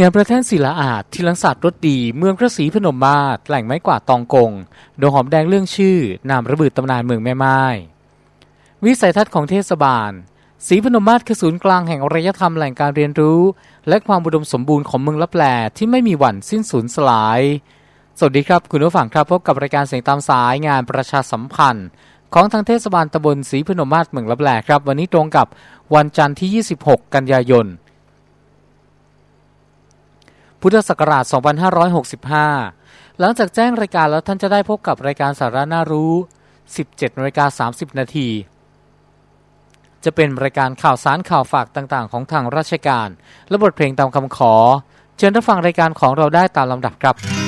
งานประเทศศิลาอาจที่ลังศาสตร์รถดี เมืองพระศรีพนมมาศแหล่งไม้กวาดตองกง โดหอมแดงเรื่องชื่อนามระบืดตำนานเมืองแม่ไม้วิสัยทัศน์ของเทศบาลศรีพนมมาศคือศูนย์กลางแห่งอารยธรรมแหล่งการเรียนรู้ และความอุดมสมบูรณ์ของเมืองลับแลที่ไม่มีวันสิ้นสูญสลาย สวัสดีครับ คุณผู้ฟังครับพบกับรายการเสียงตามสายงานประชาสัมพันธ์ ของทางเทศบาลตำบลศรีพนมมาศเมืองลับแลครับ วันนี้ตรงกับวันจันทร์ที่ 26 กันยายน พุทธศักราช 2565 หลังจากแจ้งรายการแล้วท่านจะได้พบกับรายการสาระน่ารู้ 17นาฬิกา30 นาที จะเป็นรายการข่าวสารข่าวฝากต่างๆ ของทางราชการ และบทเพลงตามคำขอ เชิญรับฟังรายการของเราได้ตามลำดับครับ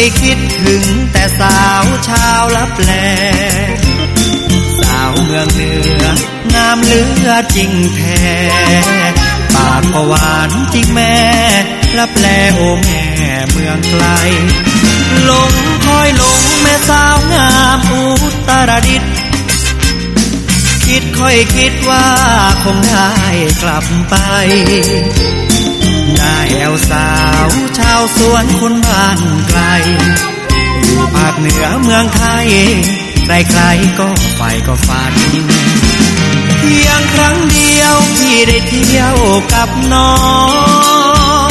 ยคิดถึงแต่สาวชาวลับแล สาวเมืองเหนืองามเหลือจริงแท้ปากก็หวานจริงแม่ลับแลโอแม่เมืองไกลหลงคอยหลงแม่สาวงามอุตรดิตคิดค่อยคิดว่าคงได้กลับไป ได้แอวสาวชาวสวนคนบ้านไกลอยู่ภาคเหนือเมืองไทยใครๆก็ไปก็ฝันเพียงครั้งเดียวพี่ได้เที่ยวกับน้อง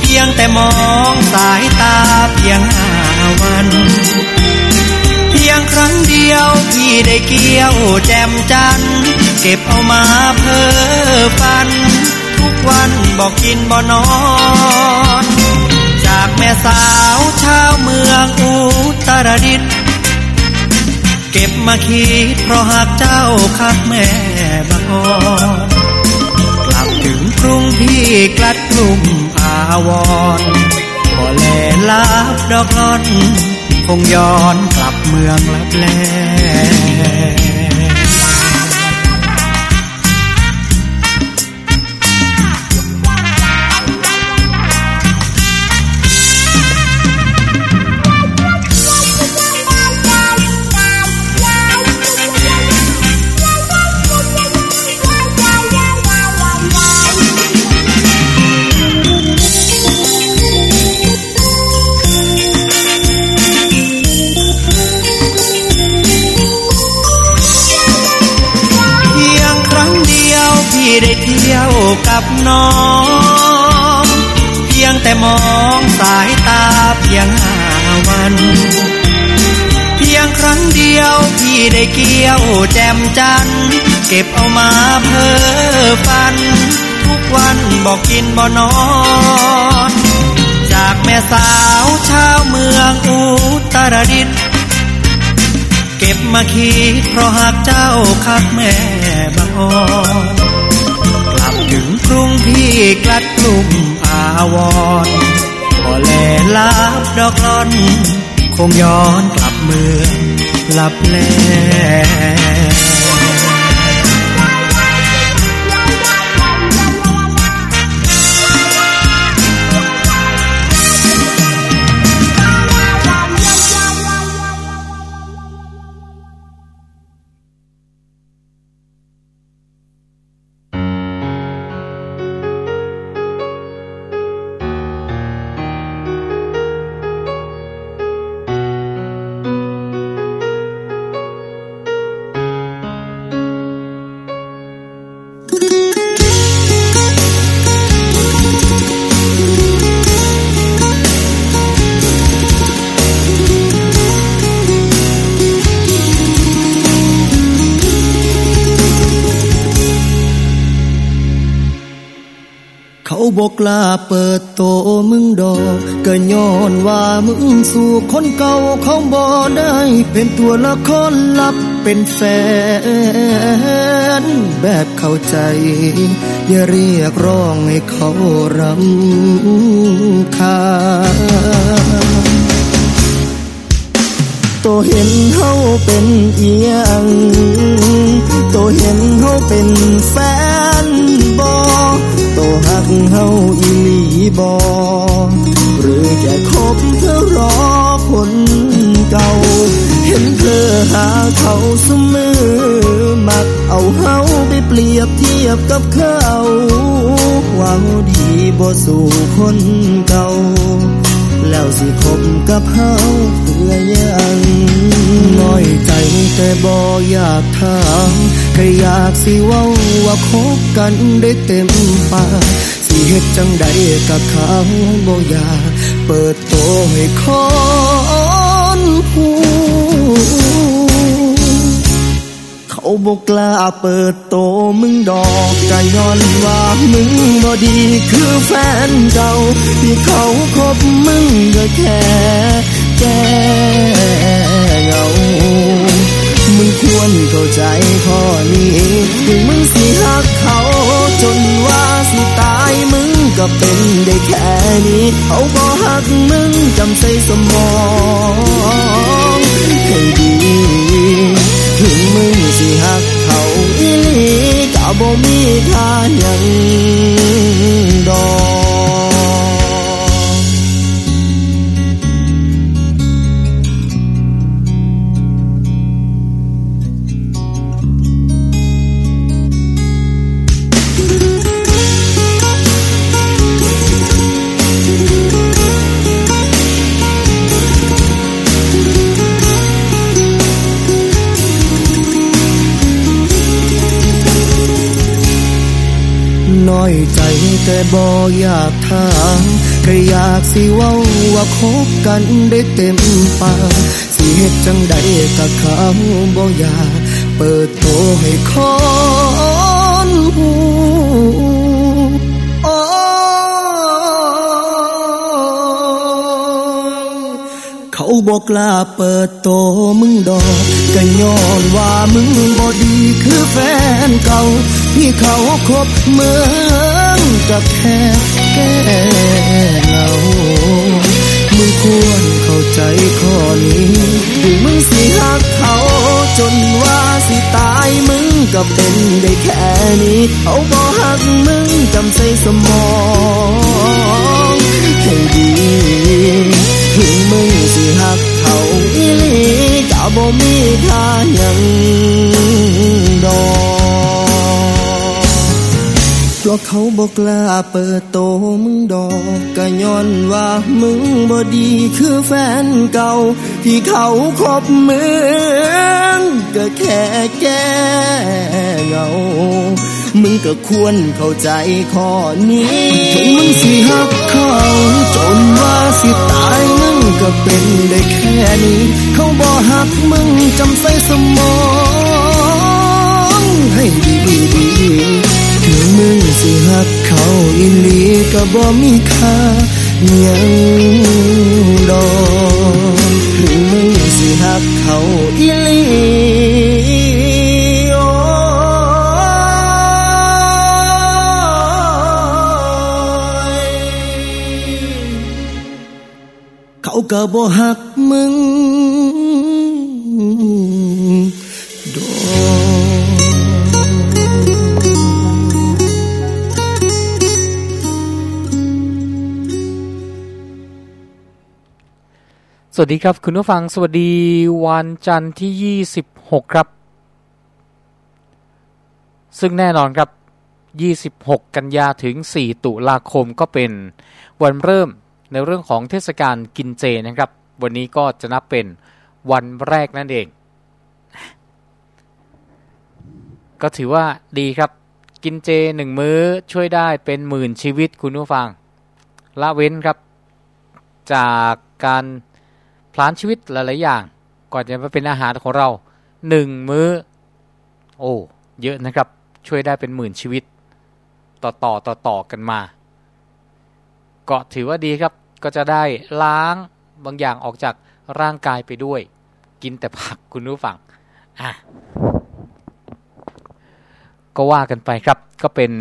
เพียงแต่มองสายตาเพียงห้าวัน เพียงครั้งเดียวพี่ได้เกี่ยวแจมจันทร์เก็บเอามาเพ้อฝัน ทุกวันบอกกินบ่นอน จากแม่สาวชาวเมืองอุตรดิตถ์เก็บมาคิดเพราะหากเจ้าคักแม่บางอนกลับถึงกรุงพี่กลัดกลุ่มอาวรณ์บ่แลลับดอกลอนคงย้อนกลับเมืองลับแล บเอามาเพ้อฝัน ทุกวันบอกกินบ่นอน จากแม่สาวชาวเมืองอุตรดิตถ์เก็บมาคิดเพราะหากเจ้าคักแม่บางอนกลับถึงกรุงพี่กลัดกลุ่มอาวรณ์พอแลลับดอกลอนคงย้อนกลับเมืองลับแล「 ย้อนว่ามึงสู่คนเก่าเขาบ่ได้ เป็นตัวละครลับเป็นแฟน แบบเข้าใจ อย่าเรียกร้องให้เขารำคาตัวเห็นเฮาเป็นเอียงตัวเห็นเฮาเป็นแฟนบอตัวหักเฮาอีหลีบอ หรือแค่คบเพื่อรอคนเก่า เห็นเธอหาเขาเสมอ มักเอาเฮาไปเปรียบเทียบกับเขาหวังดีบ่สู่คนเก่า แล้วสิคบกับเฮาเพื่อยังน้อยใจแต่บ่อยากถามแค่อยากสิเว้าว่าคบกันได้เต็มปาก สิเฮ็ดจังใดกับเขาบ่อยากเปิดโตให้คนหูเขาบอกกล้าเปิดโตมึงดอกก็ย้อนว่ามึงบ่ดีคือแฟนเก่าที่เขาคบมึงก็แค่แก้เงา มึงควรเข้าใจข้อนี้ถึงมึงสิหักเขา จนว่าสิตายมึงก็เป็นได้แค่นี้ เขาก็หักมึงจำใส่สมองให้ดีถึงมึงสิหักเขาอีหลีก็บ่มีค่าหยังดอก แต่บ่อยากถามแค่อยากสิเว้าว่าคบกันได้เต็มปากสิเฮ็ดจังใดกับเขาบ่อยากเปิดโตให้คนหูโอ้เขาบอกกล้าเปิดโตมึงดอกก็ย้อนว่ามึงบ่ดีคือแฟนเก่าที่เขาคบเมือ งกับแค่แก้เหงามึงควรเข้าใจข้อนี้ถึงมึงสิหักเขา จนว่าสิตายมึงก็เป็นได้แค่นี้เขาบ่หักมึงจำใส่สมองให้ดีถึงมึงสิหักเขาอีหลีก็บ่มีค่าหยังดอก เพราะเขาบอกลาเปิดโตมึงดอกก็ย้อนว่ามึงบ่ดีคือแฟนเก่า ที่เขาคบมึงก็แค่แก้เหงามึงก็ควรเข้าใจข้อนี้ถึงมึงสิหักเขาจนว่าสิตายมึงก็เป็นได้แค่นี้ เขาบ่หักมึงจำใส่สมอง ให้ดีดี มึงสิหักเขาอีหลีก็บ่มีค่าหยังดอกถึงมึงสิหักเขาอีหลีโอเขาก็บ่หักมึง สวัสดีครับ คุณผู้ฟังสวัสดีวันจันทร์ที่ 26 ครับ ซึ่งแน่นอนครับ 26 กันยาถึง 4 ตุลาคมก็เป็นวันเริ่มในเรื่องของเทศกาลกินเจนะครับ วันนี้ก็จะนับเป็นวันแรกนั่นเอง ก็ถือว่าดีครับ กินเจหนึ่งมื้อช่วยได้เป็นหมื่นชีวิตคุณผู้ฟัง ละเว้นครับ จากการ ลานชีวิตหลายๆอย่าง ก่อนจะมาเป็นอาหารของเราหนึ่งมื้อ โอ้เยอะนะครับ ช่วยได้เป็นหมื่นชีวิต ต่อต่อต่อต่อกันมา ก็ถือว่าดีครับก็จะได้ล้างบางอย่างออกจากร่างกายไปด้วย กินแต่ผักคุณผู้ฟังอะก็ว่ากันไปครับก็เป็น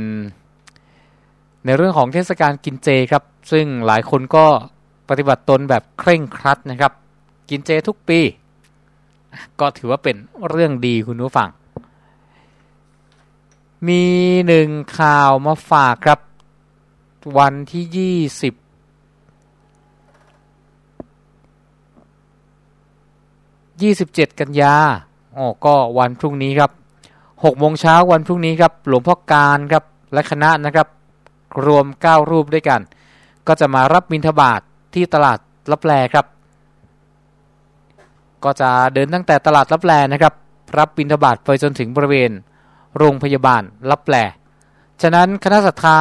ในเรื่องของเทศกาลกินเจครับ ซึ่งหลายคนก็ปฏิบัติตนแบบเคร่งครัดนะครับ กินเจทุกปี ก็ถือว่าเป็นเรื่องดีคุณผู้ฟัง มีหนึ่งข่าวมาฝากครับวันที่ยี่สิบยี่สิบเจ็ดกันยาอ๋อก็วันพรุ่งนี้ครับหกโมงเช้าวันพรุ่งนี้ครับ หลวงพ่อการครับและคณะนะครับ รวมเก้ารูปด้วยกัน ก็จะมารับบิณฑบาตทที่ตลาดลับแลครับ ก็จะเดินตั้งแต่ตลาดลับแลนะครับ รับบิณฑบาตไปจนถึงบริเวณ โรงพยาบาลลับแลฉะนั้นคณะศรัทธา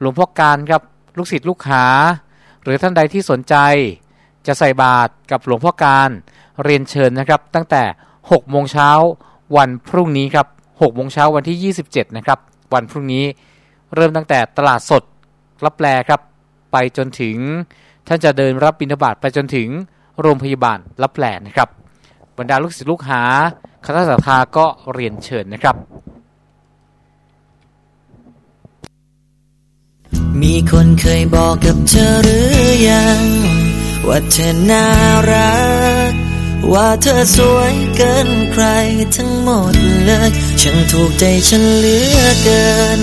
หลวงพ่อการครับลูกศิษย์ลูกหา หรือท่านใดที่สนใจ จะใส่บาตรกับหลวงพ่อการเรียนเชิญนะครับ ตั้งแต่6โมงเช้าวันพรุ่งนี้ครับ6โมงเช้าวันที่ 27 นะครับ วันพรุ่งนี้เริ่มตั้งแต่ตลาดสดรับแลครับ ไปจนถึงท่านจะเดินรับบิณฑบาตไปจนถึง โรงพยาบาลรับแปลนะครับบรรดาลูกศิษย์ลูกหาคณะสัตยาก็เรียนเชิญนะครับ มีคนเคยบอกกับเธอหรือยัง ว่าเธอน่ารัก ว่าเธอสวยเกินใครทั้งหมดเลยช่างถูกใจฉันเหลือเกิน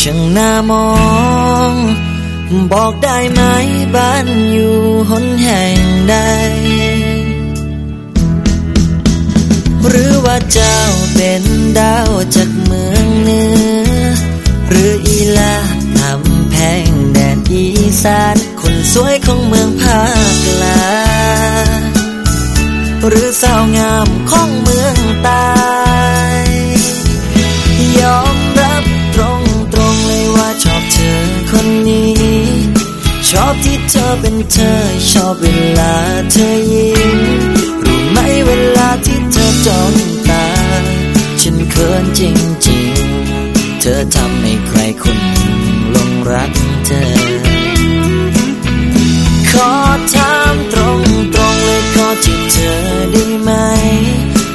ช่างน่ามอง บอกได้ไหมบ้านอยู่หนแห่งใด หรือว่าเจ้าเป็นดาวจากเมืองเหนือ หรืออีลาทำแพงแดนอีสาน คนสวยของเมืองภาคกลางหรือสาวงามของเมืองต้ย อบที่เธอเป็นเธอ ชอบเวลาเธอยิ้มรู้ไหมเวลาที่เธอจ้องตา ฉันเขินจริงๆ เธอทำให้ใครคนหนึ่งหลงรักเธอ ขอถามตรงตรงๆเลยขอจีบเธอได้ไหม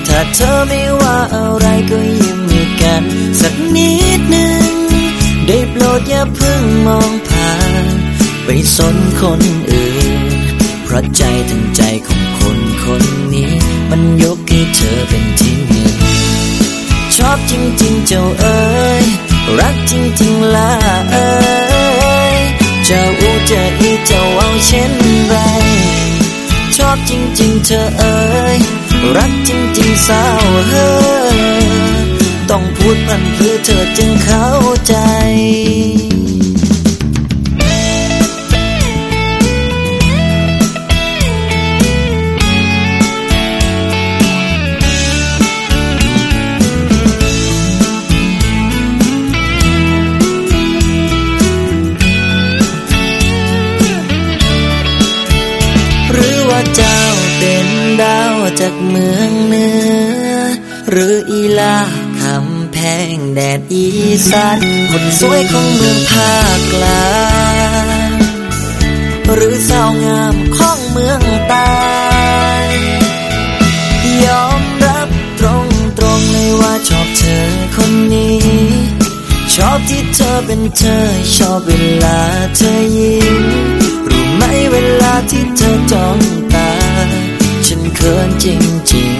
ถ้าเธอไม่ว่าอะไรก็ยิ้มให้กัน สักนิดหนึ่งได้โปรดอย่าเพิ่งมองผ่าน ไปสนคนอื่น เพราะใจถึงใจของคนคนนี้ มันยกให้เธอเป็นที่หนึ่งชอบจริงๆเจ้าเอ๋ยรักจริงๆล่ะเอ๋ยเจ้าอูเจะอีเจ้าเอาเช่นไร ชอบจริงๆเธอเอ๋ยรักจริงๆสาวเฮ้ยต้องพูดพันเพื่อเธอจึงเข้าใจ ลาคำแพงแดดอีสานคนสวยของเมืองภาคกลางหรือสาวงามของเมืองใต้ยอมรับตรงตรงๆเลยว่าชอบเธอคนนี้ ชอบที่เธอเป็นเธอ ชอบเวลาเธอยิ้มรู้ไหมเวลาที่เธอจ้องตา ฉันเขินจริงๆ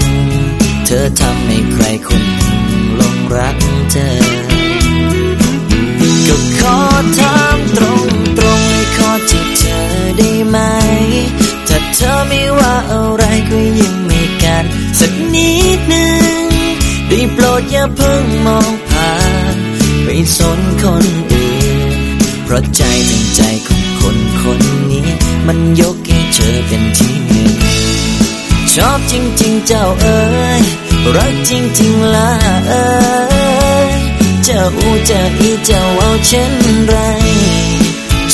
เธอทำให้ใครคนหนึ่งหลงรักเธอ ก็ขอถามตรงตรงๆเลยขอจีบเธอได้ไหม ถ้าเธอไม่ว่าอะไรก็ยิ้มให้กัน สักนิดหนึ่งได้โปรดอย่าเพิ่งมองผ่านไปสนคนอื่น เพราะใจถึงใจของคนคนนี้ มันยกให้เธอเป็นที่ ชอบจริงๆเจ้าเอ๋ยรักจริงๆล่ะเอ๋ยเจ้าอูเจ้าอีเจ้าเอาเช่นไร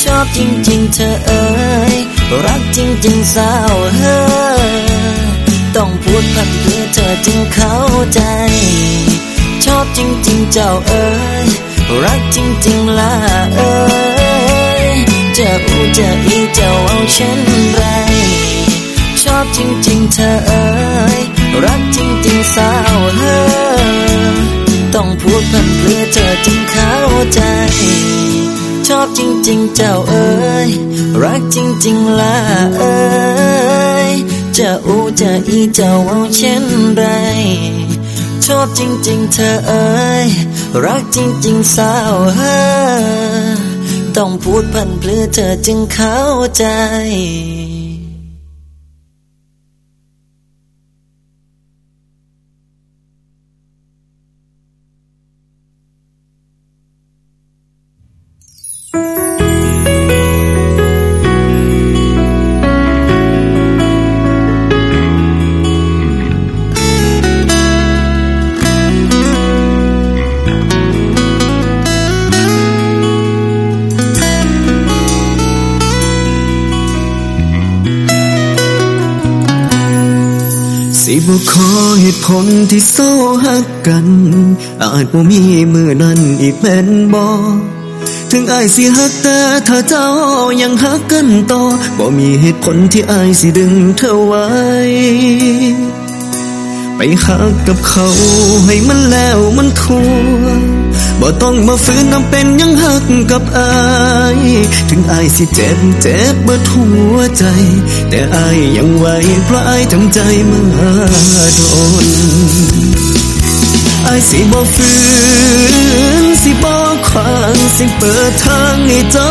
ชอบจริงๆเธอเอ๋ยรักจริงๆสาวเฮ้ยต้องพูดพันเพื่อเธอจึงเข้าใจ ชอบจริงๆเจ้าเอ๋ยรักจริงๆล่ะเอ๋ยจะอูจะอีเจ้าเอาเช่นไร อบจริงๆเธอเอ๋ยรักจริงๆสาวเฮอต้องพูดพันเพื่อเธอจึงเข้าใจ ชอบจริงๆเจ้าเอ๋ยรักจริงๆละเอ๋ยจะอูจะอีเจ้าเอาเช่นไรชอบจริงๆเธอเอ๋ยรักจริงๆสาวเฮอต้องพูดพันเพื่อเธอจึงเข้าใจ คนที่เศร้าหักกัน อาจบ่มีมือนั้นอีกแม่นบ่ถึงอายสิหักแต่ถ้าเจ้ายังหักกันต่อบ่มีเหตุผลที่อายสิดึงเธอไว้ ไปหักกับเขาให้มันแล้วมันทั่ว บ่ต้องมาฝืนนำเป็นยังหักกับอาย ถึงอายสิเจ็บเจ็บเบิดหัวใจ แต่อายยังไหวเพราะอายทำใจมาโดนอายสิบ่ฝืนสิบ่ขวางสิเปิดทางให้เจ้า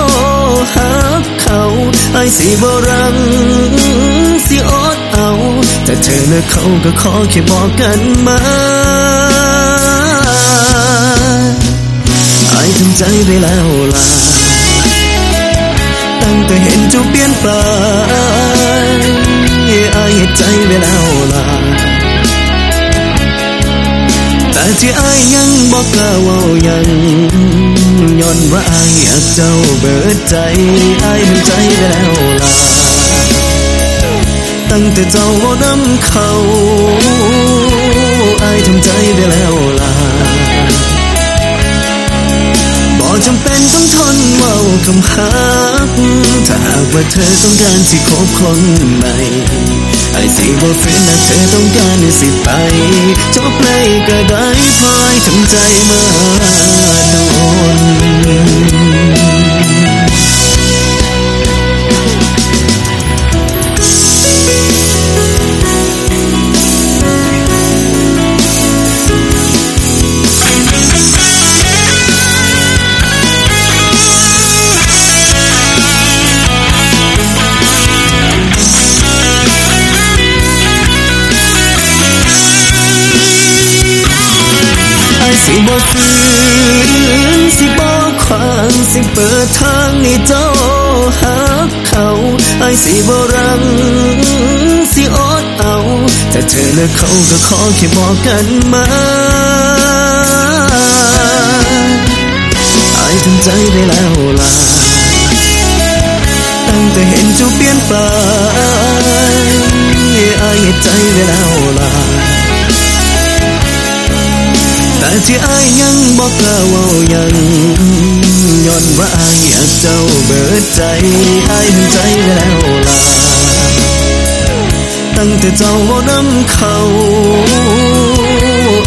หักเขาอายสิบ่รังสิอดเอา แต่เธอและเขาก็ขอแค่บอกกันมาายทำใจไปแล้วล่ะตั้งแต่เห็นเจ้าเปลี่ยนไปอายเห็นใจไปแล้วล่ะแต่ที่อายยังบอกกล้าว่ายังย้อนว่าอายอยากเจ้าเบิดใจอายทำใจไปแล้วล่ะตั้งแต่เจ้าว่าน้ำเขาอายทำใจไปแล้วล่ะ จำเป็นต้องทนเว้าคำหักถ้าหากว่าเธอต้องการสิคบคนใหม่ไอ้สิบ่ฝืนนะเธอต้องการสิไปจบเลยก็ได้เพาะไอ้ทำใจมาโดน สิบ่ฝืนสิบ่ขวางสิเปิดทางให้เจ้าหักเขาไอ้สิบ่รังสิอดเอาแต่เธอและเขาก็ขอแค่บอกกันมาไอ้ทำใจได้แล้วล่ะตั้งแต่เห็นเจ้าเปลี่ยนไปไอ้ใจได้แล้วล่ะ แต่ที่อายยังบอกกล้าเว่ายังย้อนว่าอายอยากเจ้าเบิดใจอายใจไปแล้วล่ะตั้งแต่เจ้าว่าน้ำเขา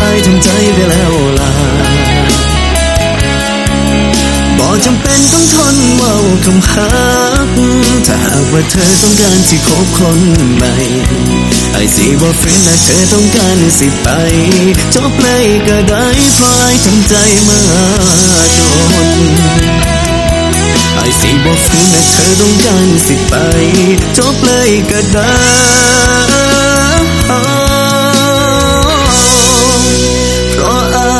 อายทำใจไปแล้วล่ะบ่จำเป็นต้องทนเว้าคำหักถ้าหากว่าเธอต้องการสิคบคนใหม่ ไอสิบ่ฝืนนะเธอต้องการสิไปจบเลยก็ได้เพราะไอ้ทำใจมาโดนไอสิบ่ฝืนนะเธอต้องการสิไปจบเลยก็ได้เพราะไอ้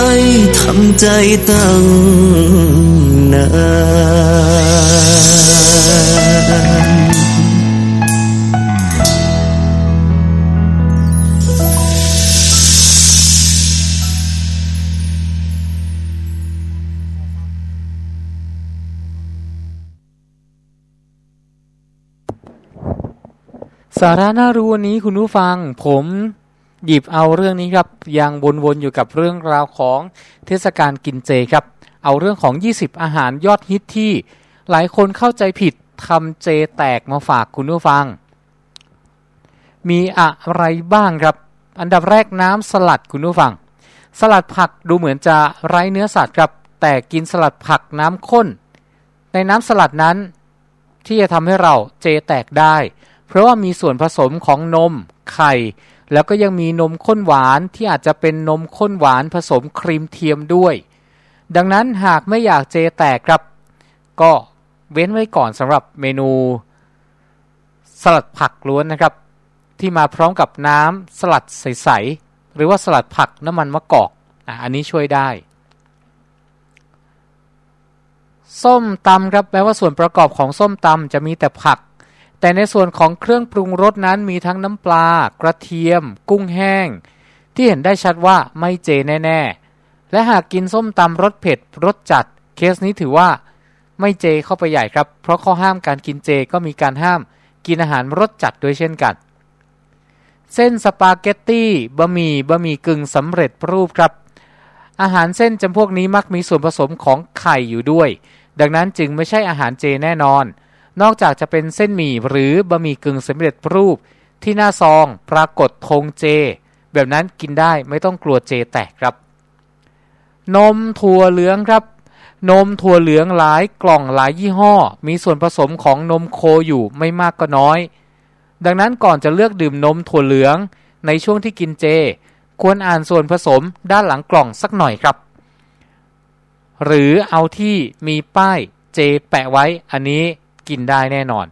ทำใจตั้งนาน สาระน่ารู้วันนี้คุณผู้ฟังผมหยิบเอาเรื่องนี้ครับยังวนๆอยู่กับเรื่องราวของเทศกาลกินเจครับ เอาเรื่องของ 20 อาหารยอดฮิตที่ หลายคนเข้าใจผิดทำเจแตกมาฝากคุณผู้ฟัง มีอะไรบ้างครับ อันดับแรกน้ำสลัดคุณผู้ฟัง สลัดผักดูเหมือนจะไร้เนื้อสัตว์ครับ แต่กินสลัดผักน้ำข้น ในน้ำสลัดนั้น ที่จะทำให้เราเจแตกได้ ราะว่ามีส่วนผสมของนมไข่ แล้วก็ยังมีนมข้นหวานที่อาจจะเป็นนมข้นหวานผสมครีมเทียมด้วย ดังนั้นหากไม่อยากเจแตกครับ ก็เว้นไว้ก่อนสำหรับเมนู สลัดผักล้วนนะครับ ที่มาพร้อมกับน้ำสลัดใสๆหรือว่าสลัดผักน้ำมันมะกอกอะอันนี้ช่วยได้ ส้มตำครับแม้ว่าส่วนประกอบของส้มตำจะมีแต่ผัก แต่ในส่วนของเครื่องปรุงรสนั้นมีทั้งน้ำปลา กระเทียม กุ้งแห้ง ที่เห็นได้ชัดว่าไม่เจแน่ ๆ และหากกินส้มตำรสเผ็ดรสจัด เคสนี้ถือว่าไม่เจเข้าไปใหญ่ครับ เพราะข้อห้ามการกินเจก็มีการห้ามกินอาหารรสจัดด้วยเช่นกัน เส้นสปาเกตตี้บะหมี่บะหมี่กึ่งสำเร็จรูปครับ อาหารเส้นจำพวกนี้มักมีส่วนผสมของไข่อยู่ด้วย ดังนั้นจึงไม่ใช่อาหารเจแน่นอน นอกจากจะเป็นเส้นหมี่หรือบะหมี่กึ่งสำเร็จรูป ที่หน้าซองปรากฏธงเจ แบบนั้นกินได้ไม่ต้องกลัวเจแตกครับ นมถั่วเหลืองครับ นมถั่วเหลืองหลายกล่องหลายยี่ห้อ มีส่วนผสมของนมโคอยู่ไม่มากก็น้อย ดังนั้นก่อนจะเลือกดื่มนมถั่วเหลืองในช่วงที่กินเจ ควรอ่านส่วนผสมด้านหลังกล่องสักหน่อยครับ หรือเอาที่มีป้ายเจแปะไว้อันนี้ กินได้แน่นอน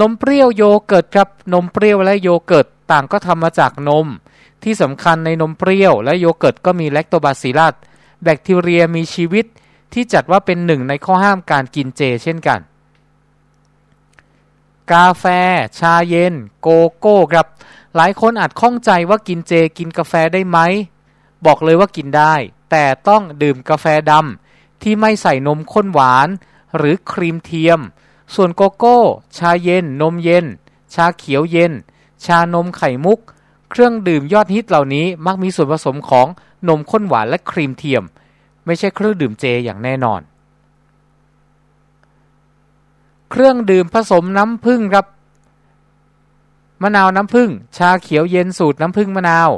นมเปรี้ยวโยเกิร์ตครับนมเปรี้ยวและโยเกิร์ตต่างก็ทำมาจากนม ที่สำคัญในนมเปรี้ยวและโยเกิร์ตก็มีแลคโตบาซิลัสแบคทีเรียมีชีวิตที่จัดว่าเป็นหนึ่งในข้อห้ามการกินเจเช่นกัน กาแฟ ชาเย็น โกโก้ครับ หลายคนอาจข้องใจว่ากินเจกินกาแฟได้ไหม บอกเลยว่ากินได้ แต่ต้องดื่มกาแฟดำที่ไม่ใส่นมข้นหวาน หรือครีมเทียม ส่วนโกโก้ ชาเย็น นมเย็น ชาเขียวเย็น ชานมไข่มุก เครื่องดื่มยอดฮิตเหล่านี้มักมีส่วนผสมของนมข้นหวานและครีมเทียม ไม่ใช่เครื่องดื่มเจอย่างแน่นอน เครื่องดื่มผสมน้ำผึ้งครับมะนาวน้ำผึ้งชาเขียวเย็นสูตรน้ำผึ้งมะนาว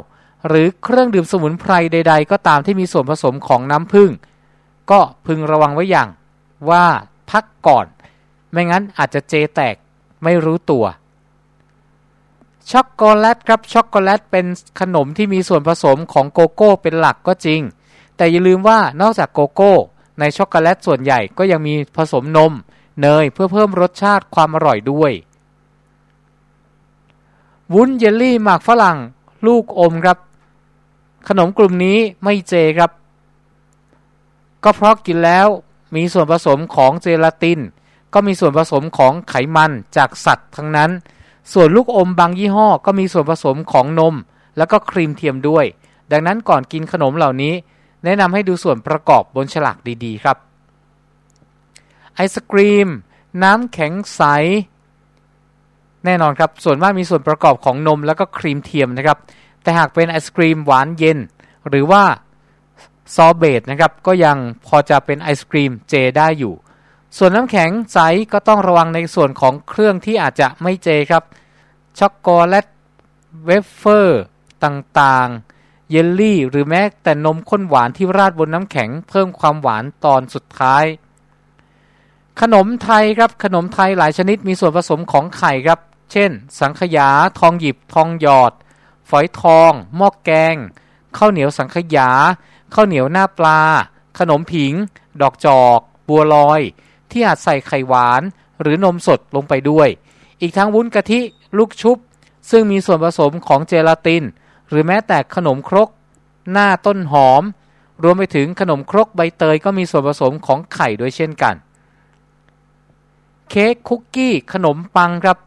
หรือเครื่องดื่มสมุนไพรใด ๆ ก็ตามที่มีส่วนผสมของน้ำผึ้งก็พึงระวังไว้อย่างว่าพักก่อน ไม่งั้นอาจจะเจแตกไม่รู้ตัว ช็อกโกแลตครับช็อกโกแลตเป็นขนมที่มีส่วนผสมของโกโก้เป็นหลักก็จริง แต่อย่าลืมว่านอกจากโกโก้ ในช็อกโกแลตส่วนใหญ่ก็ยังมีผสมนม เนยเพื่อเพิ่มรสชาติความอร่อยด้วย วุ้นเยลลี่หมากฝรั่ง ลูกอมครับ ขนมกลุ่มนี้ไม่เจครับ ก็เพราะกินแล้วมีส่วนผสมของเจลาติน ก็มีส่วนผสมของไขมันจากสัตว์ทั้งนั้น ส่วนลูกอมบางยี่ห้อก็มีส่วนผสมของนม แล้วก็ครีมเทียมด้วย ดังนั้นก่อนกินขนมเหล่านี้ แนะนำให้ดูส่วนประกอบบนฉลากดีๆ ครับ ไอศกรีม น้ำแข็งใส แน่นอนครับ ส่วนมากมีส่วนประกอบของนมแล้วก็ครีมเทียมนะครับ แต่หากเป็นไอศกรีมหวานเย็น หรือว่าซอเบตนะครับ ก็ยังพอจะเป็นไอศกรีมเจได้อยู่ ส่วนน้ำแข็งใสก็ต้องระวังในส่วนของเครื่องที่อาจจะไม่เจครับ ช็อกโกแลตเวเฟอร์ต่างๆ เยลลี่ หรือแม้แต่นมข้นหวานที่ราดบนน้ำแข็งเพิ่มความหวานตอนสุดท้าย ขนมไทยครับขนมไทยหลายชนิดมีส่วนผสมของไข่ครับ เช่น สังขยา ทองหยิบ ทองหยอด ฝอยทอง หม้อแกง ข้าวเหนียวสังขยา ข้าวเหนียวหน้าปลา ขนมผิง ดอกจอก บัวลอย ที่อาจใส่ไข่หวานหรือนมสดลงไปด้วย อีกทั้งวุ้นกะทิลูกชุบ ซึ่งมีส่วนผสมของเจลาติน หรือแม้แต่ขนมครก หน้าต้นหอม รวมไปถึงขนมครกใบเตยก็มีส่วนผสมของไข่ด้วยเช่นกัน เค้กคุกกี้ ขนมปังครับ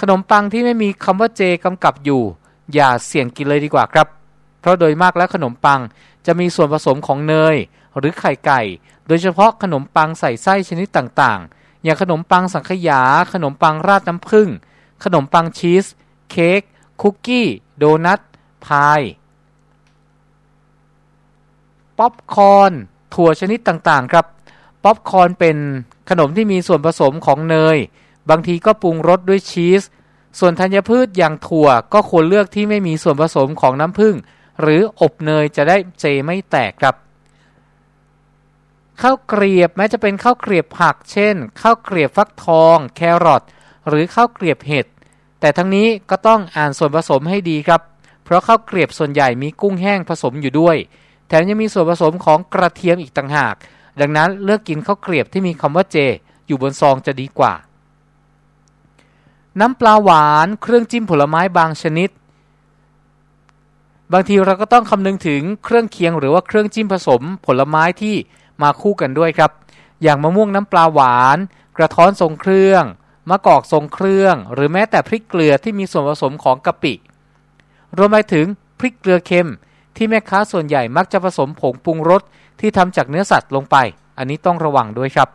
ขนมปังที่ไม่มีคำว่าเจกำกับอยู่ อย่าเสี่ยงกินเลยดีกว่าครับ ราะโดยมากแล้วขนมปังจะมีส่วนผสมของเนย หรือไข่ไก่ โดยเฉพาะขนมปังใส่ไส้ชนิดต่างๆ อย่างขนมปังสังขยา ขนมปังราดน้ำผึ้งขนมปังชีส เค้กคุกกี้ โดนัทพายป๊อปคอร์นถั่วชนิดต่างๆ ครับป๊อปคอร์นเป็นขนมที่มีส่วนผสมของเนย บางทีก็ปรุงรสด้วยชีส ส่วนธัญพืชอย่างถั่วก็ควรเลือกที่ไม่มีส่วนผสมของน้ำผึ้ง หรืออบเนยจะได้เจไม่แตกครับข้าวเกรียบแม้จะเป็นข้าวเกรียบผัก เช่นข้าวเกรียบฟักทอง แครอทหรือข้าวเกรียบเห็ดแต่ทั้งนี้ก็ต้องอ่านส่วนผสมให้ดีครับ เพราะข้าวเกรียบส่วนใหญ่มีกุ้งแห้งผสมอยู่ด้วย แถมยังมีส่วนผสมของกระเทียมอีกต่างหาก ดังนั้นเลือกกินข้าวเกรียบที่มีคำว่าเจ อยู่บนซองจะดีกว่า น้ำปลาหวาน เครื่องจิ้มผลไม้บางชนิด บางทีเราก็ต้องคำนึงถึงเครื่องเคียงหรือว่าเครื่องจิ้มผสมผลไม้ที่มาคู่กันด้วยครับ อย่างมะม่วงน้ำปลาหวาน กระท้อนทรงเครื่อง มะกอกทรงเครื่อง หรือแม้แต่พริกเกลือที่มีส่วนผสมของกะปิ รวมไปถึงพริกเกลือเค็ม ที่แม่ค้าส่วนใหญ่มักจะผสมผงปรุงรสที่ทำจากเนื้อสัตว์ลงไป อันนี้ต้องระวังด้วยครับ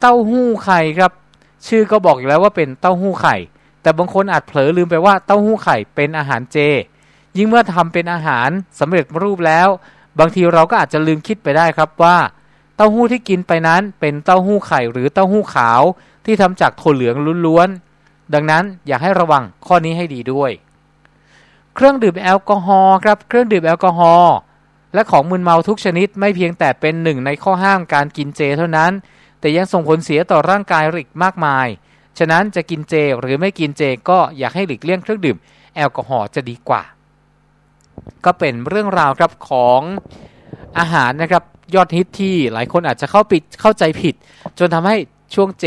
เต้าหู้ไข่ครับ ชื่อก็บอกอยู่แล้วว่าเป็นเต้าหู้ไข่ แต่บางคนอาจเผลอลืมไปว่าเต้าหู้ไข่เป็นอาหารเจ ยิ่งเมื่อทำเป็นอาหารสำเร็จรูปแล้ว บางทีเราก็อาจจะลืมคิดไปได้ครับว่า เต้าหู้ที่กินไปนั้นเป็นเต้าหู้ไข่หรือเต้าหู้ขาวที่ทำจากถั่วเหลืองล้วนๆดังนั้นอยากให้ระวังข้อนี้ให้ดีด้วย เครื่องดื่มแอลกอฮอล์ครับเครื่องดื่มแอลกอฮอล์และของมึนเมาทุกชนิดไม่เพียงแต่เป็นหนึ่งในข้อห้ามการกินเจเท่านั้น แต่ยังส่งผลเสียต่อร่างกายอีกมากมาย ฉะนั้นจะกินเจหรือไม่กินเจก็อยากให้หลีกเลี่ยงเครื่องดื่มแอลกอฮอล์จะดีกว่า ก็เป็นเรื่องราวครับของอาหารนะครับยอดฮิตที่หลายคนอาจจะเข้าปิดเข้าใจผิด จนทำให้ช่วงเจ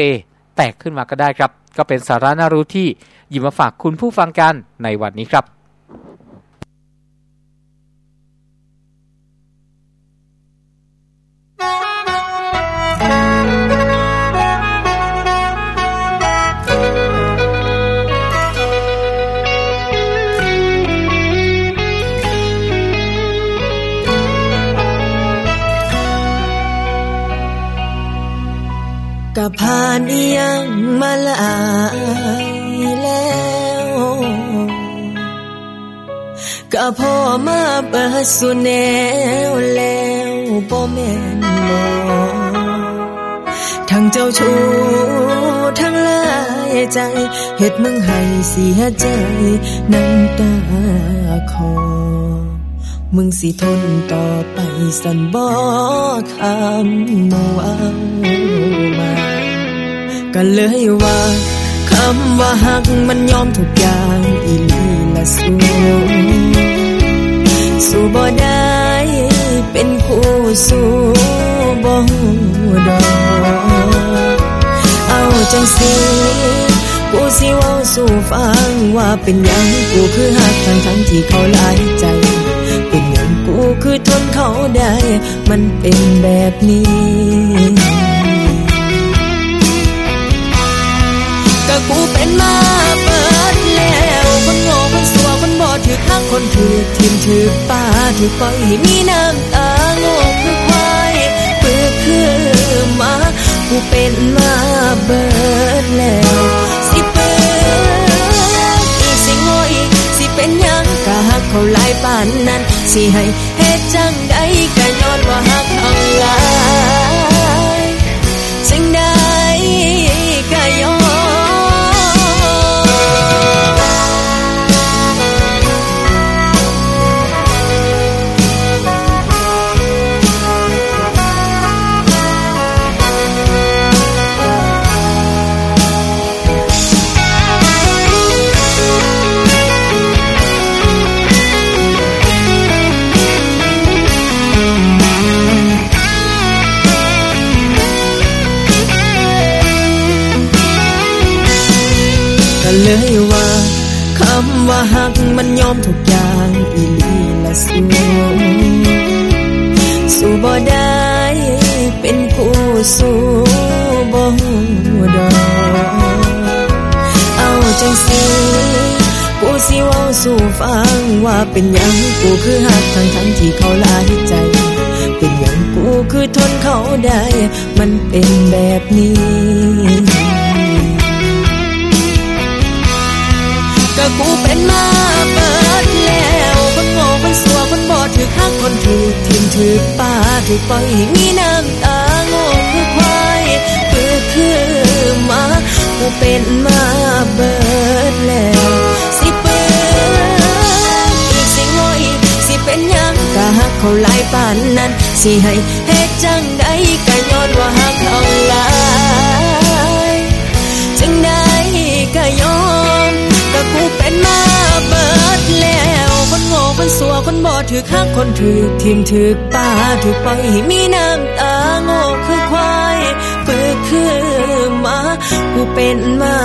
แตกขึ้นมาก็ได้ครับ ก็เป็นสาระน่ารู้ที่หยิบมาฝากคุณผู้ฟังกันในวันนี้ครับ ก็ผ่านยังมาลายแล้วก็พ่อมาเปิดสุแนวแล้วบ่แม่นบ่ทั้งเจ้าชู้ทั้งลายใจเฮ็ดมึงให้เสียใจน้ำตาคอ มึงสิทนต่อไปสันบ่คำมาว่ามาก็เลยว่าคำว่าหักมันยอมทุกอย่างอีลีละสูสู้บ่ได้เป็นคู่สู้บ่ดอกเอาจังสิกูสิว่าสู้ฟังว่าเป็นยังกูคือหักทั้งทั้งที่เขาหลายใจ กูคือทนเขาได้ มันเป็นแบบนี้ก็กูเป็นมาเปิดแล้วคนโง่คนสัวคนบอดถือข้างคนถือทิมถือป้าถือปล่อยมีน้ำตาโง่คือควายเปื้อคือมากูเป็นมาเบิดแล้วสิเปิดอีสิโง่อีกสิ เป็นยังกะหักเขาหลายปานนั้น สิให้เฮ็ดจังใดก็ย้อนว่าหักทางหลายจังใด เลยว่าคำว่าหักมันยอมทุกอย่างอีลีละสูสู้บ่ได้เป็นผู้สู้บ่ดอกเอาจังสิกูสิเว้าสู่ฟังว่าเป็นหยังกูคือหักทั้งทั้งที่เขาลายใจ เป็นหยังกูคือทนเขาได้ มันเป็นแบบนี้ ก็กูเป็นมาเปิดแล้ว คนโง่คนสัวคนบอดถือข้างคนถือทิมถือป่าถือปล่อยมีน้ำตาโง่คือควายคือคือมากูเป็นมาเบิดแล้วสิเปิดอีกสิงอยสิเป็นยังกะหักเขาหลายปานนั้นสิให้เฮ็ดจังได้กะย้อนว่าหักเขา มาเบิดแล้ว คนโง่คนสัวคนบอดถือข้างคนถือทิมถือป่าถือไปมีน้ำตาโง่คือควายฝึกคือมากูเป็นมา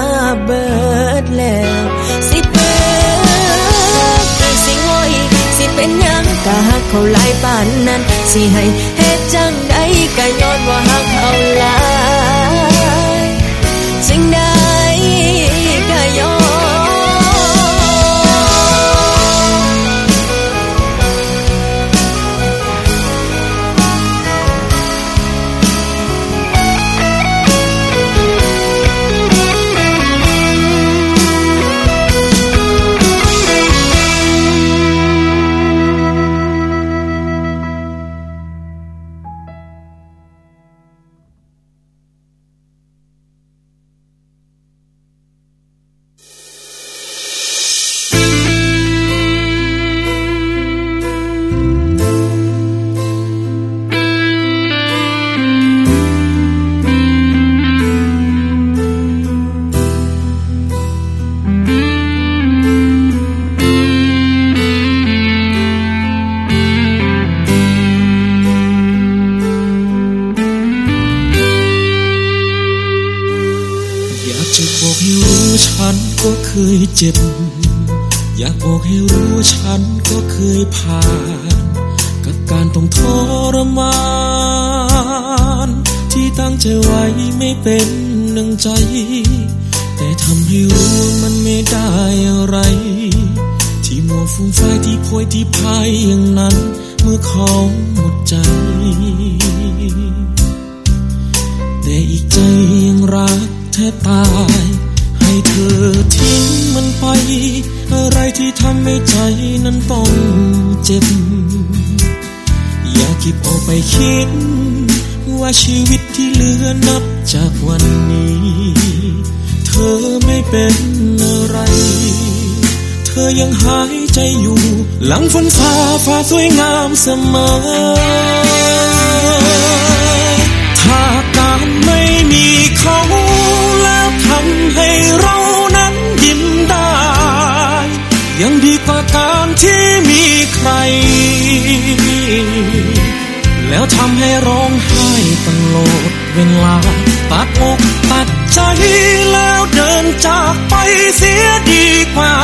เบิดแล้ว สิเปิดแต่สิงอยสิเป็นยังกะหักเขาหลายปานนั้น สิให้เฮ็ดจังไดกะย้อนว่าหักเขาหลาย แล้วทำให้ร้องไห้ตลอดเวลาตัดอกตัดใจแล้วเดินจากไปเสียดีกว่า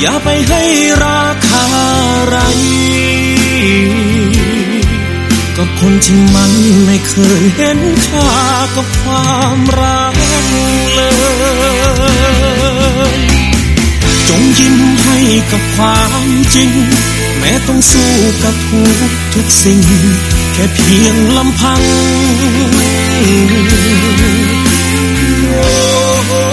อย่าไปให้ราคาไรกับคนที่มันไม่เคยเห็นค่ากับความรักเลย จงยิ้มให้กับความจริง แม้ต้องสู้กับทุกทุกสิ่ง แค่เพียงลำพังโอ้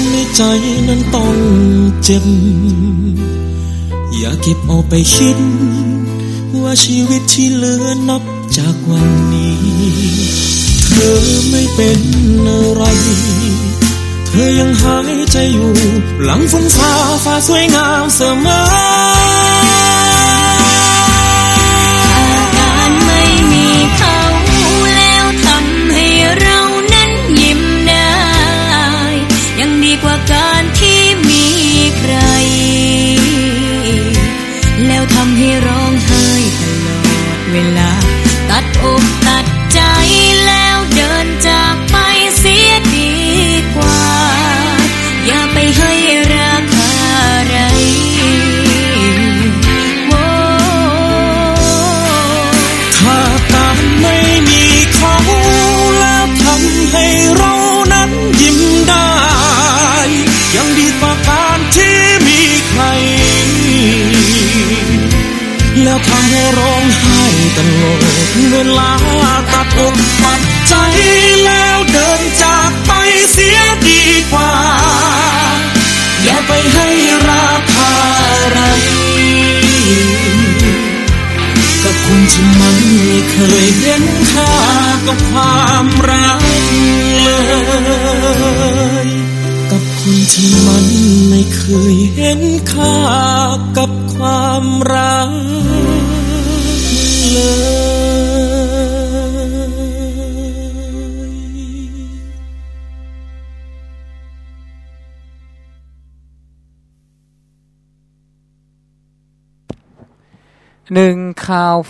ำให้ใจนั้นต้องเจ็บ อย่าเก็บเอาไปคิด ว่าชีวิตที่เหลือนับจากวันนี้ เธอไม่เป็นอะไร เธอยังหายใจอยู่ หลังฝนฟ้าฟ้าสวยงามเสมอ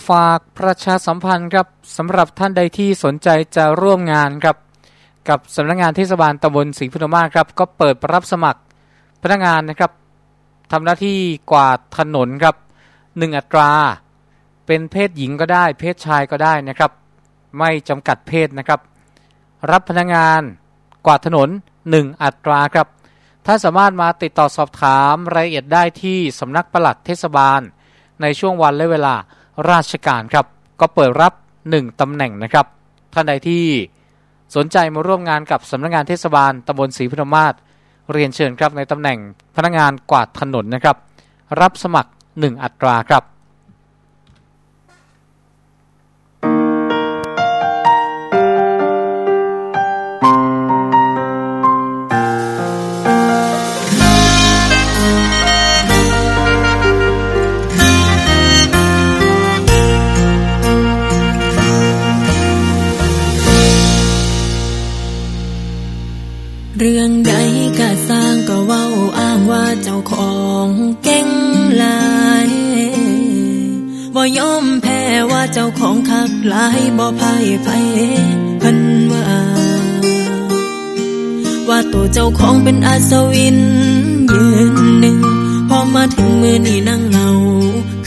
ฝากประชาสัมพันธ์ครับสำหรับท่านใดที่สนใจจะร่วมงานครับกับสำนักงานเทศบาลตำบลศรีพุทธมาศครับก็เปิดรับสมัครพนักงานนะครับทำหน้าที่กวาดถนนครับหนึ่งอัตรา เป็นเพศหญิงก็ได้ เพศชายก็ได้นะครับ ไม่จำกัดเพศนะครับ รับพนักงานกวาดถนน 1 อัตราครับถ้าสามารถมาติดต่อสอบถามรายละเอียดได้ที่สำนักปลัดเทศบาล ในช่วงวันและเวลา ราชการครับ ก็เปิดรับ 1ตำแหน่งนะครับ ท่านใดที่สนใจมาร่วมงานกับสำนักงานเทศบาลตำบลศรีพุทธมาศเรียนเชิญครับในตำแหน่งพนักงานกวาดถนนนะครับ รับสมัคร 1 อัตราครับ เรื่องใดก็สร้างก็เว้าอ้างว่าเจ้าของเก่งหลายบ่ยอมแพ้ว่าเจ้าของคักหลายบ่พ่ายไผเพิ่นว่า ว่าตัวเจ้าของเป็นอาสวิน ยืนหนึ่งพอมาถึงมือนี่นั่งเหงา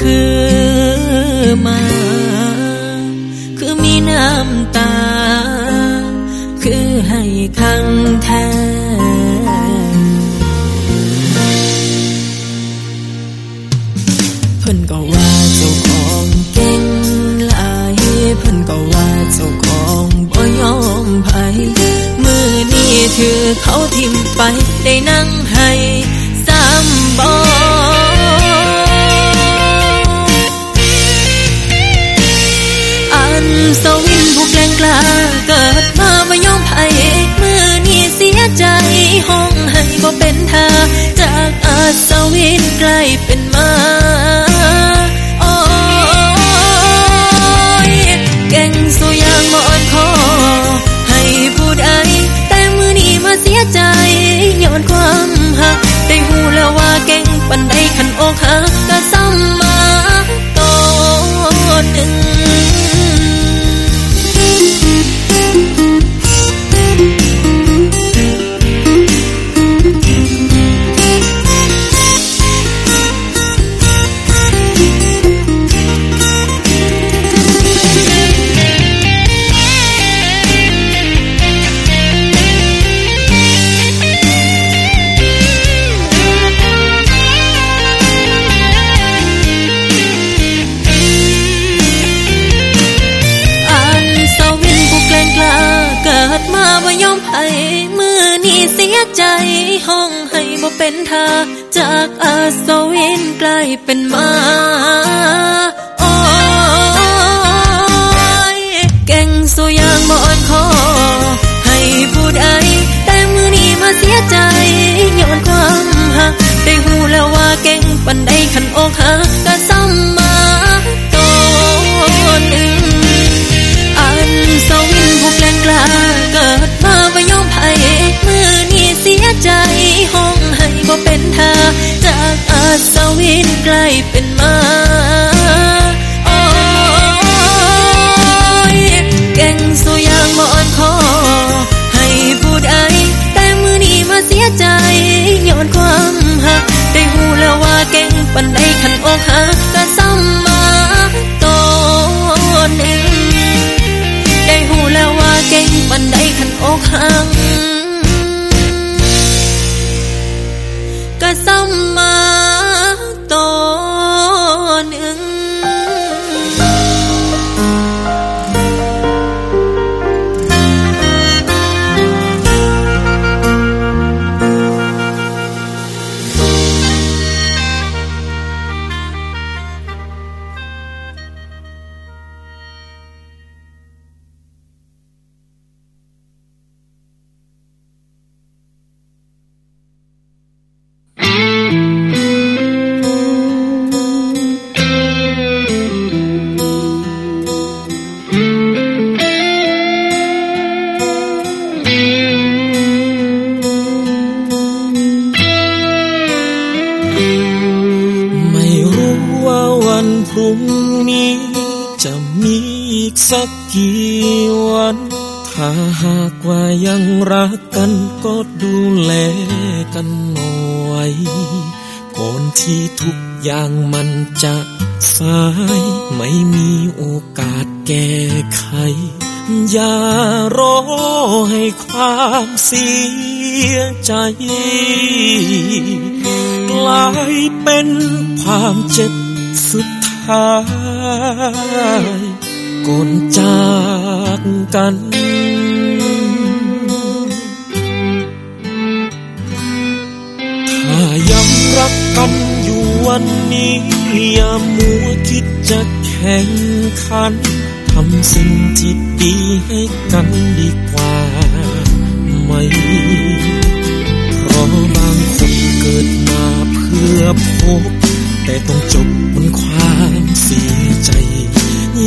คือมา คือมีน้ำตา เพิ่นก็ว่าเจ้าของเก่งหลายเพิ่นก็ว่าเจ้าของบ่ยอมไผมือนี้ถือเขาทิมไปได้นั่งให้ซ้ำบ่ ใกลายเป็น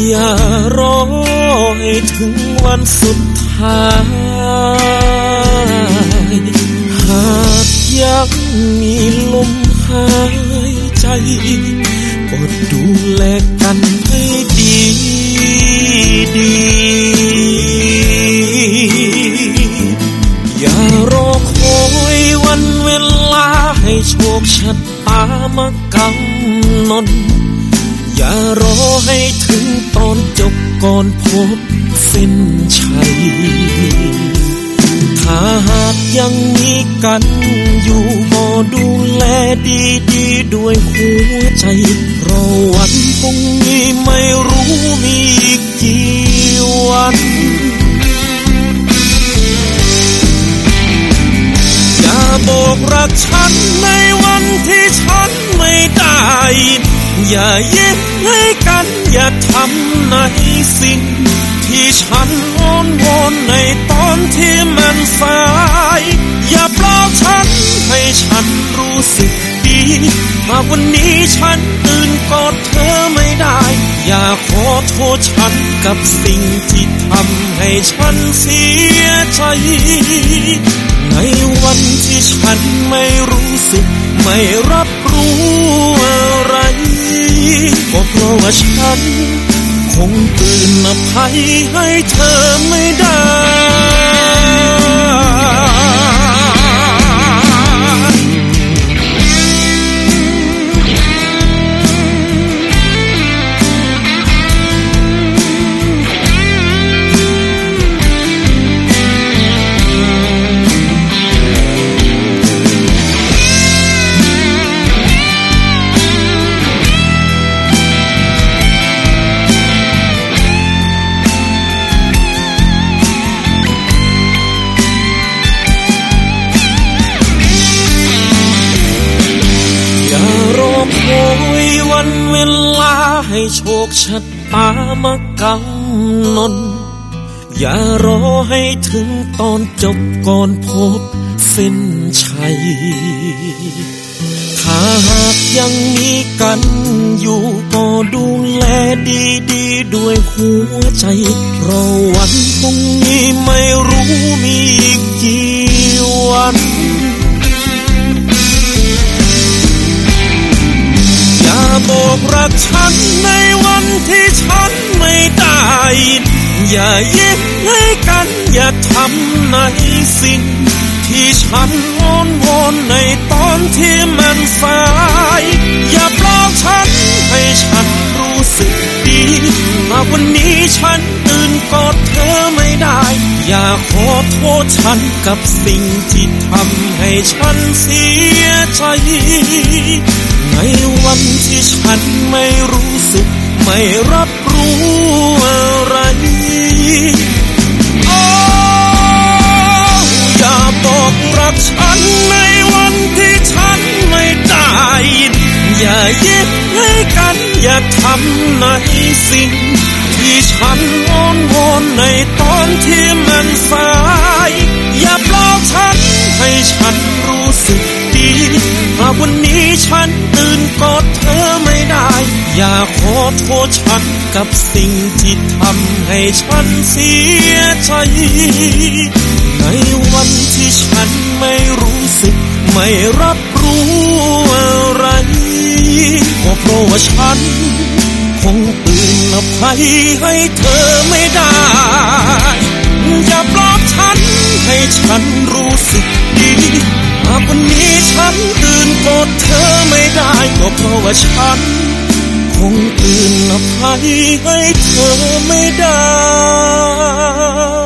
อย่ารอให้ถึงวันสุดท้าย หากยังมีลมหายใจก็ดูแลกันให้ดีดีอย่ารอคอยวันเวลาให้โชคชะตามากำหนดอย่ารอให้ถึง ก่อนพบเส้นชัย ถ้าหากยังมีกันอยู่ก็ดูแลดีดีด้วยหัวใจเพราะวันพรุ่งนี้ไม่รู้มีอีกกี่วันอย่าบอกรักฉันในวันที่ฉันไม่ได้ อย่ายิ้มให้กัน อย่าทำในสิ่ง ที่ฉันอ้อนวอนในตอนที่มันสาย อย่าปลอบฉันให้ฉันรู้สึกดีหาวันนี้ฉันตื่นกอดเธอไม่ได้ อย่าขอโทษฉันกับสิ่งที่ทำให้ฉันเสียใจ ในวันที่ฉันไม่รู้สึกไม่รับรู้อะไร ก็เพราะว่าฉัน คงคืนอภัยให้เธอไม่ได้ามากำหนอย่ารอให้ถึงตอนจบก่อนพบเส้นชัย ถ้าหากยังมีกันอยู่ก็ดูแลดีดีด้วยหัวใจเพราะวันพรุ่งนี้ไม่รู้มีอีกกี่วันอย่าบอกรัก ฉันในวันที่ฉันไม่ได้ อย่ายิ้มให้กันอย่าทำในสิ่ง ที่ฉันอ้อนวอนในตอนที่มันสาย อย่าปลอบฉันให้ฉันรู้สึกดีหากวันนี้ฉันตื่นกอดเธอไม่ ได้ อย่าขอโทษฉันกับสิ่งที่ทำให้ฉันเสียใจ ในวันที่ฉันไม่รู้สึก ไม่รับรู้อะไรโอ้อย่าบอกรักฉันในวันที่ฉันไม่ได้อย่ายิ้มให้กัน อย่าทำในสิ่ง ที่ฉันอ้อนวอนในตอนที่มันสาย อย่าปลอบฉันให้ฉันรู้สึกดีหากวันนี้ฉันตื่นกอดเธอไม่ได้ อย่าขอโทษฉันกับสิ่งที่ทำให้ฉันเสียใจ ในวันที่ฉันไม่รู้สึกไม่รับรู้อะไรก็เพราะว่าฉัน คงอื่นอภัยให้เธอไม่ได้อย่าปลอบฉันให้ฉันรู้สึกดีหากวันนี้ฉันตื่นกดเธอไม่ได้ก็เพราะว่าฉัน คงอื่นอภัยให้เธอไม่ได้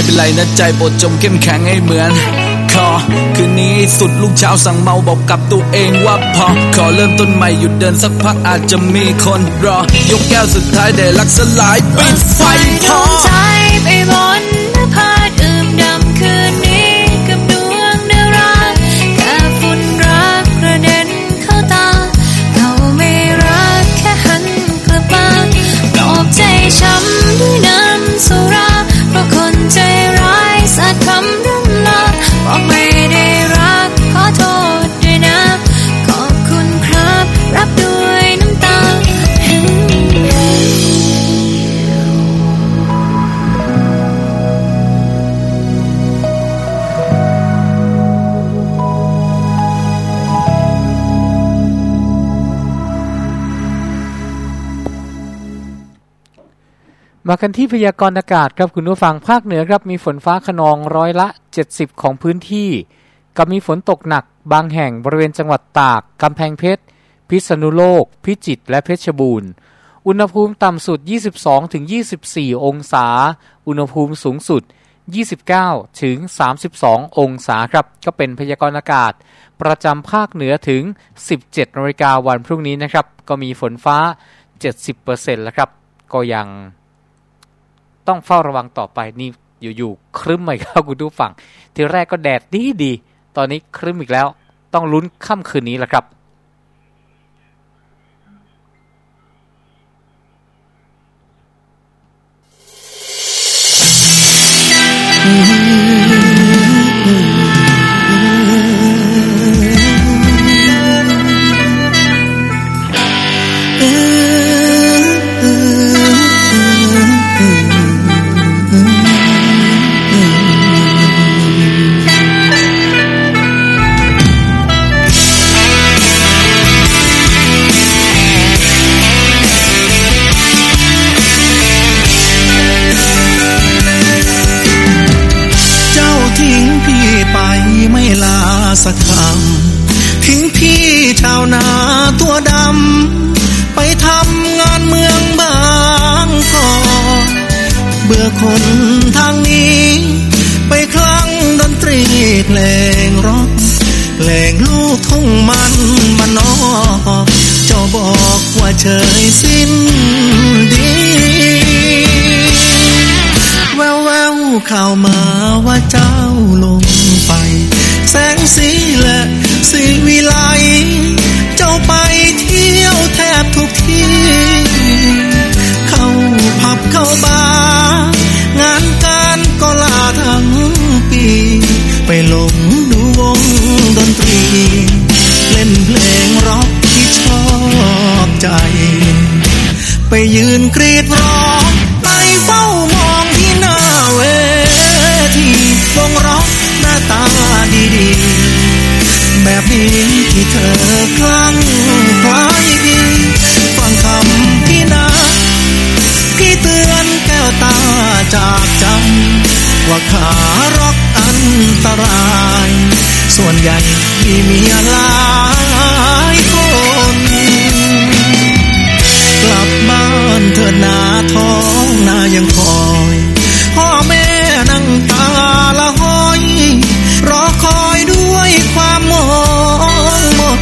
ไม่เป็นไรนะใจบดจมเข้มแข็งให้เหมือนขอคืนนี้สุดลูกเช้าสั่งเมาบอกกับตัวเองว่าพอ ขอเริ่มต้นใหม่หยุดเดินสักพักอาจจะมีคนรอ ยกแก้วสุดท้ายได้รักสลายปิดไฟพอใจไปบนนภาดื่มดำคืนนี้กับดวงดาราแค่ฝุ่นรักกระเด็นเข้าตาเขาไม่รักแค่หันกลับมาปลอบใจช้ำด้วยน้ำสุราเพราะ คนใจร้ายสักคำร่ำลาบอกไม่ มากันที่พยากรณ์อากาศครับคุณผู้ฟังภาคเหนือครับมีฝนฟ้าขนองร้อยละ 70 ของพื้นที่ กับมีฝนตกหนักบางแห่งบริเวณจังหวัดตาก กำแพงเพชร พิษณุโลก พิจิตรและเพชรบูรณ์ อุณหภูมิต่ำสุด 22-24 องศา อุณหภูมิสูงสุด 29 ถึง 32 องศาครับ ก็เป็นพยากรณ์อากาศ ประจำภาคเหนือถึง 17นาฬิกาวันพรุ่งนี้นะครับ ก็มีฝนฟ้า 70%แล้วครับ ก็ยัง ต้องเฝ้าระวังต่อไปนี่อยู่ๆครึ้มใหม่ครับวคุณผู้ฟัง ทีแรกก็แดดดีดี ตอนนี้ครึ้มอีกแล้ว ต้องลุ้นค่ำคืนนี้แหละครับอื มีหลายคน กลับบ้านเถิดนาท้องนายังคอย พ่อแม่นั่งตาละห้อย รอคอยด้วยความมองหมด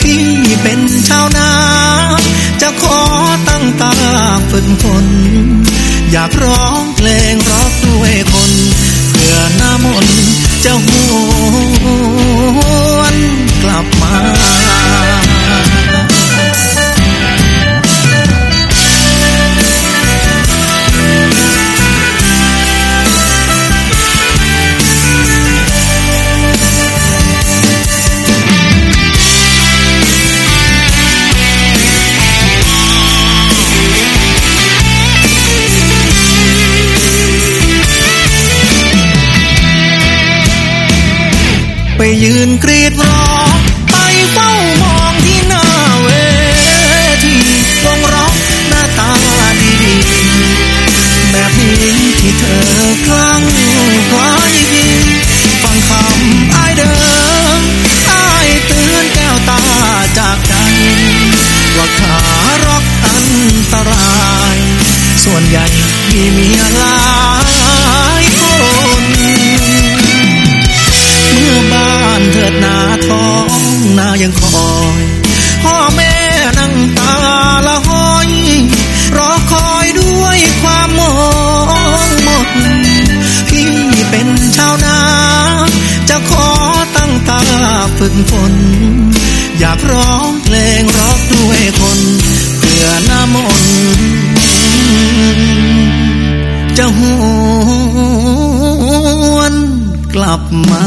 พี่เป็นชาวนา จะขอตั้งตาฝึกฝนอยากร้องเพลงรักด้วยคน จะหวนกลับมา หวนกลับมา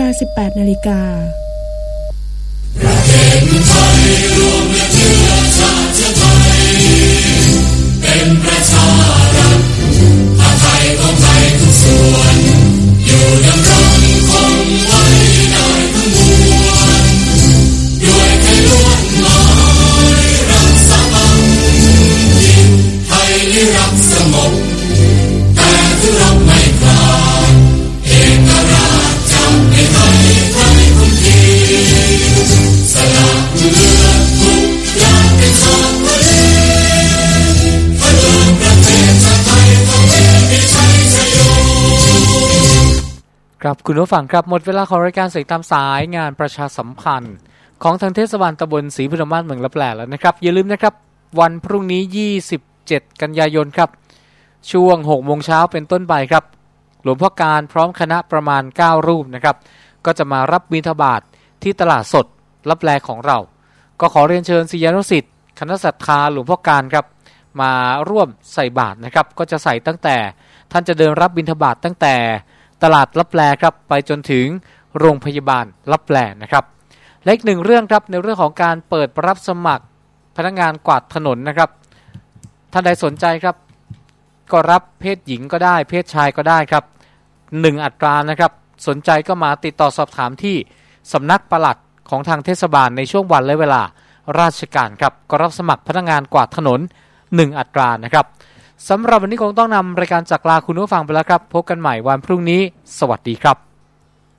ลา 18 นาฬิกาเป็นประชารัฐไทยของไททุกส่วน อยู่ดำรง ครับคุณผู้ฟังครับหมดเวลาของรายการเสียงตามสายงานประชาสัมพันธ์ ของทางเทศบาลตำบลศรีพนมมาศเมืองลับแหล่แล้วนะครับ อย่าลืมนะครับ วันพรุ่งนี้ 27 กันยายนครับ ช่วง6โมงเช้าเป็นต้นไปครับ หลวงพ่อการพร้อมคณะประมาณ 9 รูปนะครับ ก็จะมารับบิณฑบาตทที่ตลาดสดรับแลของเรา ก็ขอเรียนเชิญศิยานุสิทธิ์คณะศรัทธาหลวงพ่อการครับมาร่วมใส่บาตรนะครับ ก็จะใส่ตั้งแต่ท่านจะเดินรับบิณฑบาตตั้งแต่ ตลาดรับแลครับไปจนถึงโรงพยาบาลรับแลนะครับและอีกหนึ่งเรื่องครับในเรื่องของการเปิดรับสมัครพนักงานกวาดถนนนะครับ ท่านใดสนใจครับ ก็รับเพศหญิงก็ได้ เพศชายก็ได้ครับหนึ่งอัตรานะครับ สนใจก็มาติดต่อสอบถามที่สำนักปลัดของทางเทศบาลในช่วงวันและเวลาราชการครับ ก็รับสมัครพนักงานกวาดถนน 1 อัตรานะครับ สำหรับวันนี้คงต้องนำรายการจากลาคุณผู้ฟังไปแล้วครับ พบกันใหม่วันพรุ่งนี้ สวัสดีครับ